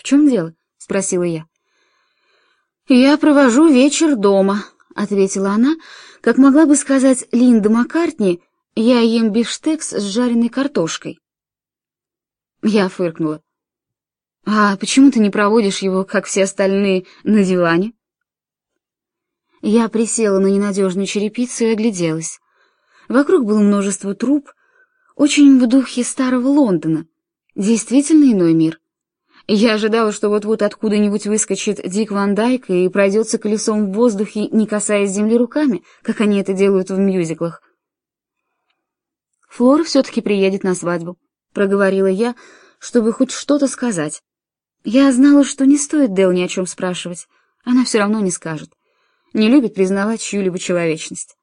В чем дело?» — спросила я. «Я провожу вечер дома», — ответила она, как могла бы сказать Линда Маккартни, «я ем бифштекс с жареной картошкой». Я фыркнула. «А почему ты не проводишь его, как все остальные, на диване?» Я присела на ненадежную черепицу и огляделась. Вокруг было множество труб, очень в духе старого Лондона. Действительно иной мир. Я ожидала, что вот-вот откуда-нибудь выскочит Дик Ван Дайк и пройдется колесом в воздухе, не касаясь земли руками, как они это делают в мюзиклах. «Флора все-таки приедет на свадьбу», — проговорила я, чтобы хоть что-то сказать. Я знала, что не стоит Дел ни о чем спрашивать. Она все равно не скажет. Не любит признавать чью-либо человечность.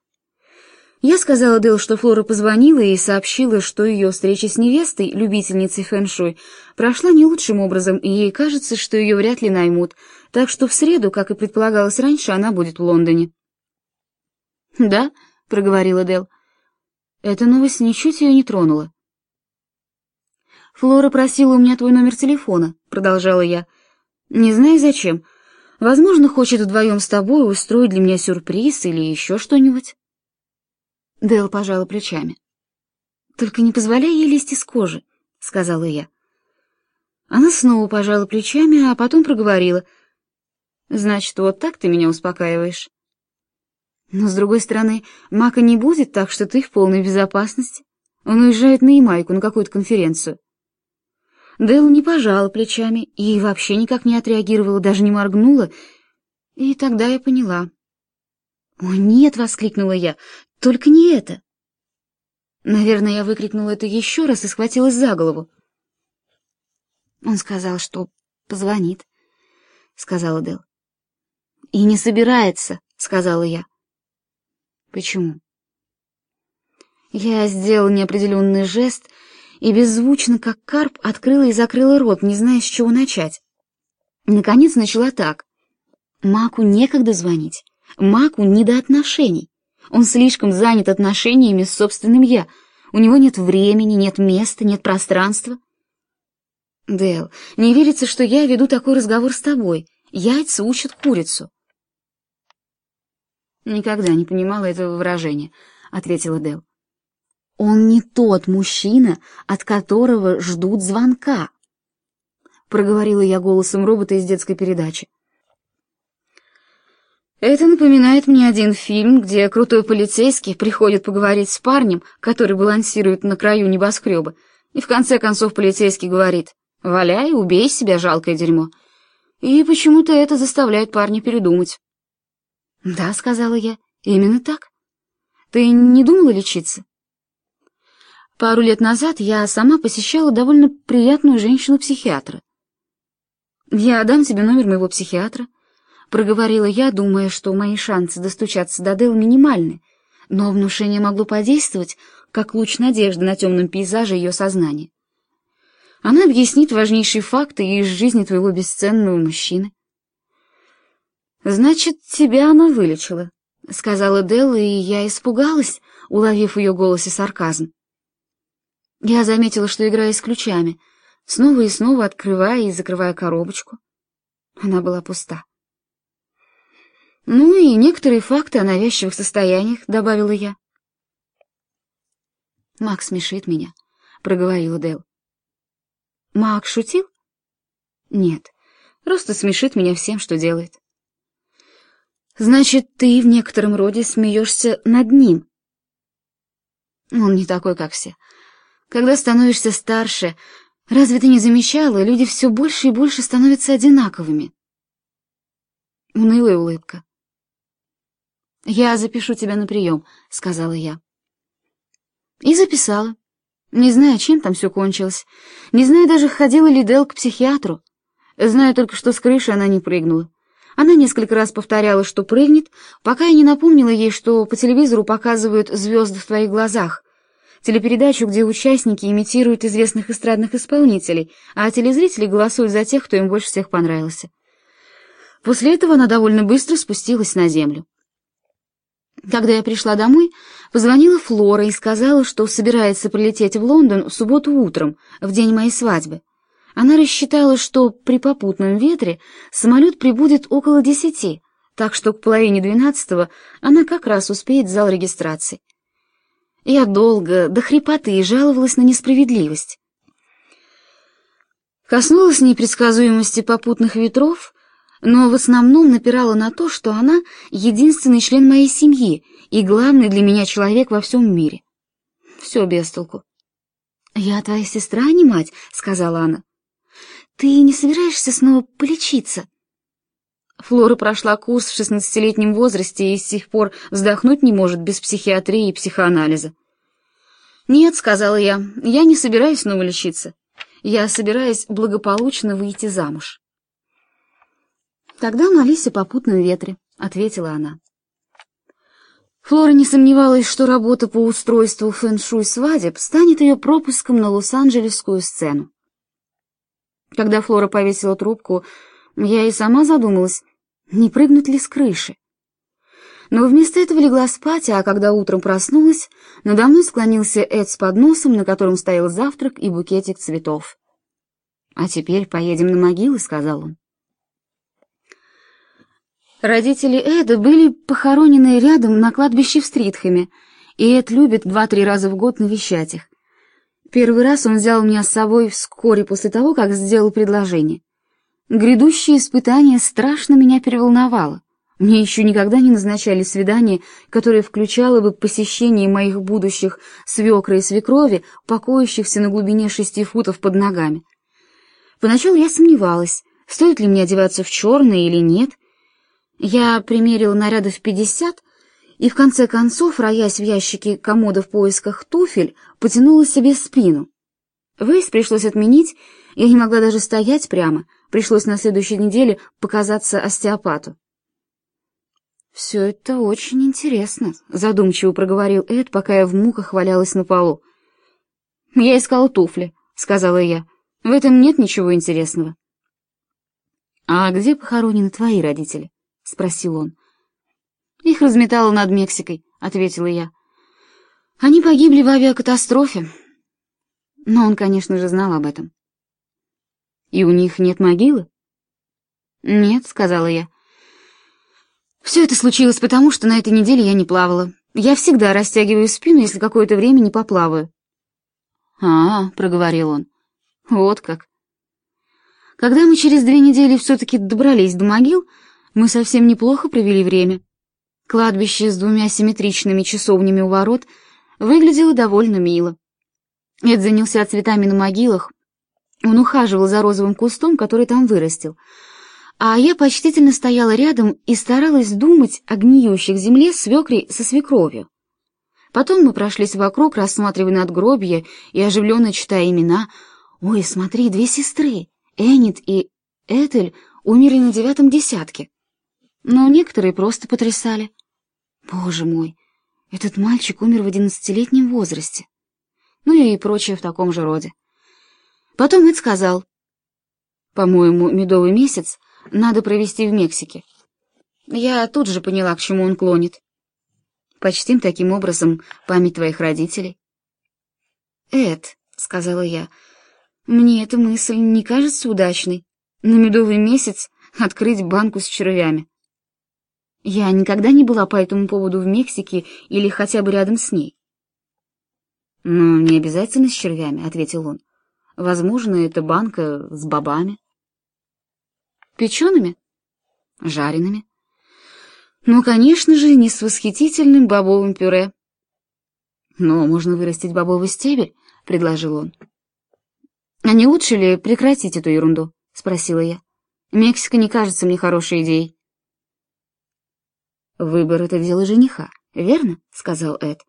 Я сказала Дэл, что Флора позвонила и сообщила, что ее встреча с невестой, любительницей фэн-шуй, прошла не лучшим образом, и ей кажется, что ее вряд ли наймут, так что в среду, как и предполагалось раньше, она будет в Лондоне. «Да», — проговорила Дэл. Эта новость ничуть ее не тронула. «Флора просила у меня твой номер телефона», — продолжала я. «Не знаю зачем. Возможно, хочет вдвоем с тобой устроить для меня сюрприз или еще что-нибудь». Дэл пожала плечами. «Только не позволяй ей лезть из кожи», — сказала я. Она снова пожала плечами, а потом проговорила. «Значит, вот так ты меня успокаиваешь?» «Но, с другой стороны, Мака не будет, так что ты в полной безопасности. Он уезжает на Ямайку на какую-то конференцию». Дэл не пожала плечами и вообще никак не отреагировала, даже не моргнула, и тогда я поняла. «О, нет!» — воскликнула я. «Только не это!» Наверное, я выкрикнула это еще раз и схватилась за голову. Он сказал, что позвонит, — сказала Дэл. «И не собирается», — сказала я. «Почему?» Я сделала неопределенный жест и беззвучно, как карп, открыла и закрыла рот, не зная, с чего начать. Наконец начала так. Маку некогда звонить. Маку не до отношений. Он слишком занят отношениями с собственным «я». У него нет времени, нет места, нет пространства. Дэл, не верится, что я веду такой разговор с тобой. Яйца учат курицу. Никогда не понимала этого выражения, ответила Дэл. Он не тот мужчина, от которого ждут звонка, проговорила я голосом робота из детской передачи. Это напоминает мне один фильм, где крутой полицейский приходит поговорить с парнем, который балансирует на краю небоскреба, и в конце концов полицейский говорит «Валяй, убей себя, жалкое дерьмо». И почему-то это заставляет парня передумать. «Да», — сказала я, — «именно так. Ты не думала лечиться?» Пару лет назад я сама посещала довольно приятную женщину-психиатра. Я дам тебе номер моего психиатра, — проговорила я, думая, что мои шансы достучаться до Дэл минимальны, но внушение могло подействовать, как луч надежды на темном пейзаже ее сознания. Она объяснит важнейшие факты из жизни твоего бесценного мужчины. «Значит, тебя она вылечила», — сказала Делла, и я испугалась, уловив в ее голосе сарказм. Я заметила, что играю с ключами, снова и снова открывая и закрывая коробочку. Она была пуста. «Ну и некоторые факты о навязчивых состояниях», — добавила я. «Макс смешит меня», — проговорила Дэл. «Мак шутил?» «Нет, просто смешит меня всем, что делает». «Значит, ты в некотором роде смеешься над ним?» «Он не такой, как все. Когда становишься старше, разве ты не замечала, люди все больше и больше становятся одинаковыми?» Унылая улыбка. «Я запишу тебя на прием», — сказала я. И записала. Не знаю, чем там все кончилось. Не знаю даже, ходила ли Дел к психиатру. Знаю только, что с крыши она не прыгнула. Она несколько раз повторяла, что прыгнет, пока я не напомнила ей, что по телевизору показывают «Звезды в твоих глазах», телепередачу, где участники имитируют известных эстрадных исполнителей, а телезрители голосуют за тех, кто им больше всех понравился. После этого она довольно быстро спустилась на землю. Когда я пришла домой, позвонила Флора и сказала, что собирается прилететь в Лондон в субботу утром, в день моей свадьбы. Она рассчитала, что при попутном ветре самолет прибудет около десяти, так что к половине двенадцатого она как раз успеет в зал регистрации. Я долго, до хрипоты, жаловалась на несправедливость. Коснулась непредсказуемости попутных ветров, но в основном напирала на то, что она единственный член моей семьи и главный для меня человек во всем мире. Все без толку. «Я твоя сестра, а не мать», — сказала она. «Ты не собираешься снова полечиться?» Флора прошла курс в шестнадцатилетнем возрасте и с сих пор вздохнуть не может без психиатрии и психоанализа. «Нет», — сказала я, — «я не собираюсь снова лечиться. Я собираюсь благополучно выйти замуж». «Тогда молись о попутном ветре», — ответила она. Флора не сомневалась, что работа по устройству фэн-шуй свадеб станет ее пропуском на Лос-Анджелесскую сцену. Когда Флора повесила трубку, я и сама задумалась, не прыгнуть ли с крыши. Но вместо этого легла спать, а когда утром проснулась, надо мной склонился Эд с подносом, на котором стоял завтрак и букетик цветов. «А теперь поедем на могилы», — сказал он. Родители Эда были похоронены рядом на кладбище в Стритхэме, и Эд любит два-три раза в год навещать их. Первый раз он взял меня с собой вскоре после того, как сделал предложение. Грядущее испытание страшно меня переволновало. Мне еще никогда не назначали свидание, которое включало бы посещение моих будущих свекра и свекрови, покоящихся на глубине шести футов под ногами. Поначалу я сомневалась, стоит ли мне одеваться в черное или нет. Я примерила нарядов пятьдесят, и в конце концов, роясь в ящике комода в поисках туфель, потянула себе спину. Выезд пришлось отменить, я не могла даже стоять прямо, пришлось на следующей неделе показаться остеопату. «Все это очень интересно», — задумчиво проговорил Эд, пока я в муках валялась на полу. «Я искала туфли», — сказала я. «В этом нет ничего интересного». «А где похоронены твои родители?» — спросил он. «Их разметало над Мексикой», — ответила я. «Они погибли в авиакатастрофе». Но он, конечно же, знал об этом. «И у них нет могилы?» «Нет», — сказала я. Все это случилось потому, что на этой неделе я не плавала. Я всегда растягиваю спину, если какое-то время не поплаваю. «А, — проговорил он, — вот как». Когда мы через две недели все-таки добрались до могил, мы совсем неплохо провели время. Кладбище с двумя симметричными часовнями у ворот выглядело довольно мило. Эд занялся цветами на могилах. Он ухаживал за розовым кустом, который там вырастил — а я почтительно стояла рядом и старалась думать о гниющих земле свекрей со свекровью. Потом мы прошлись вокруг, рассматривая надгробья и оживленно читая имена. «Ой, смотри, две сестры, Энит и Этель, умерли на девятом десятке». Но некоторые просто потрясали. «Боже мой, этот мальчик умер в одиннадцатилетнем возрасте». Ну и прочее в таком же роде. Потом Эд сказал, «По-моему, медовый месяц надо провести в Мексике. Я тут же поняла, к чему он клонит. Почтим таким образом память твоих родителей. «Эд», — сказала я, — «мне эта мысль не кажется удачной. На медовый месяц открыть банку с червями». Я никогда не была по этому поводу в Мексике или хотя бы рядом с ней. «Ну, не обязательно с червями», — ответил он. «Возможно, это банка с бобами». Печеными? Жареными? Ну, конечно же, не с восхитительным бобовым пюре. Но можно вырастить бобовый стебель, — предложил он. А не лучше ли прекратить эту ерунду? — спросила я. Мексика не кажется мне хорошей идеей. «Выбор — это дело жениха, верно?» — сказал Эд.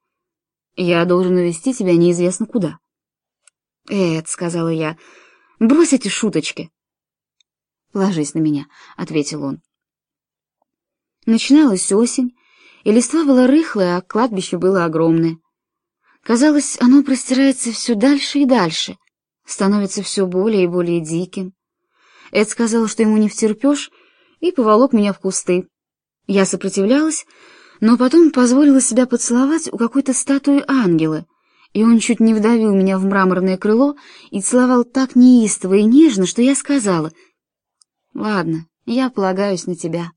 «Я должен увезти тебя неизвестно куда». «Эд», — сказала я, — «брось эти шуточки. «Ложись на меня», — ответил он. Начиналась осень, и листва была рыхлая, а кладбище было огромное. Казалось, оно простирается все дальше и дальше, становится все более и более диким. Эд сказал, что ему не втерпешь, и поволок меня в кусты. Я сопротивлялась, но потом позволила себя поцеловать у какой-то статуи ангела и он чуть не вдавил меня в мраморное крыло и целовал так неистово и нежно, что я сказала, «Ладно, я полагаюсь на тебя».